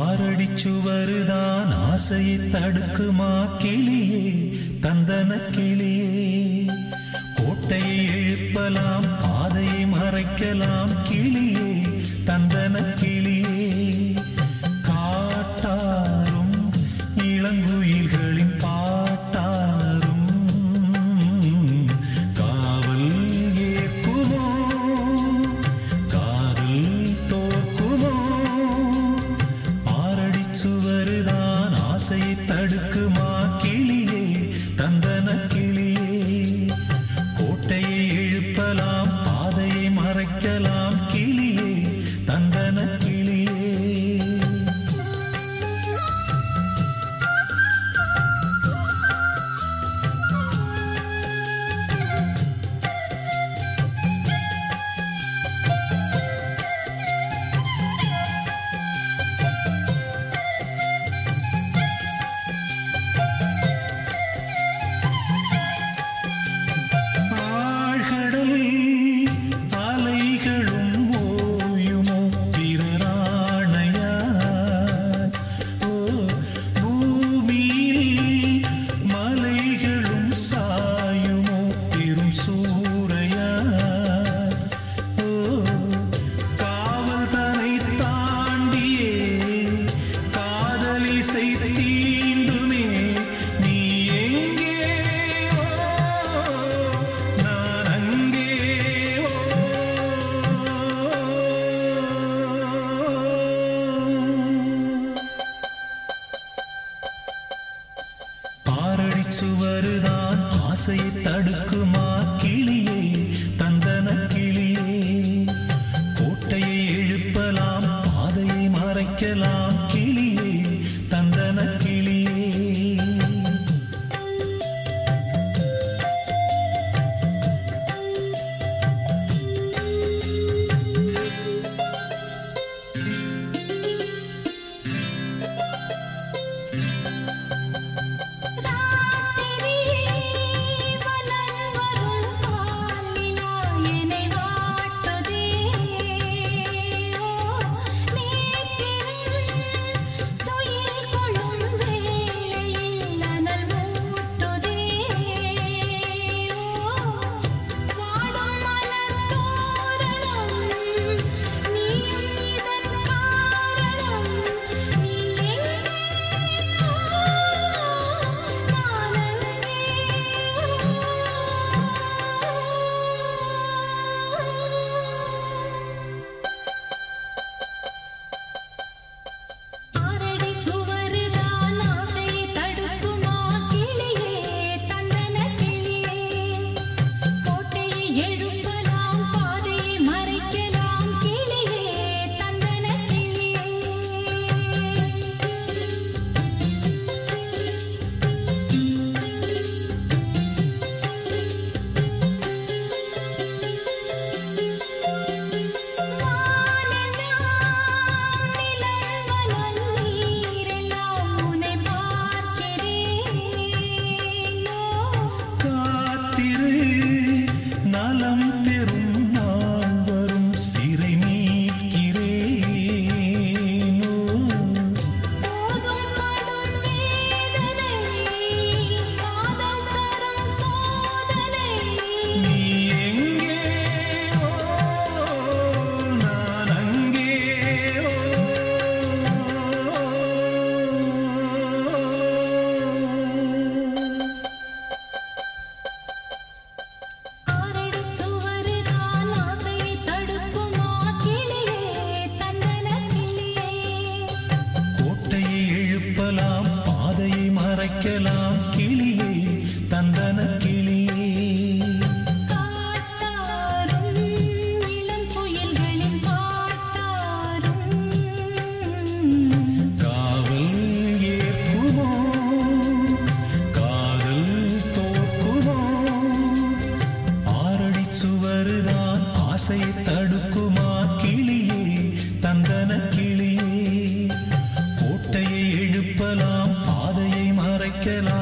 ஆரடிச்சுவருதான் ஆசையை தடுக்குமா கிளியே தந்தன கிளியே. கோட்டையை எழுப்பலாம் பாதையை மறைக்கலாம் கிளியே தந்தன கிளியே. காட்டாரும் இளங்குயில்களின் பா ஆசை தடுக்கும். தருதான் ஆசையை தடுக்குமா கிளியே? தந்தன கிளியே. கோட்டையை எழுப்பலாம் பாதையை மறைக்கலாம்.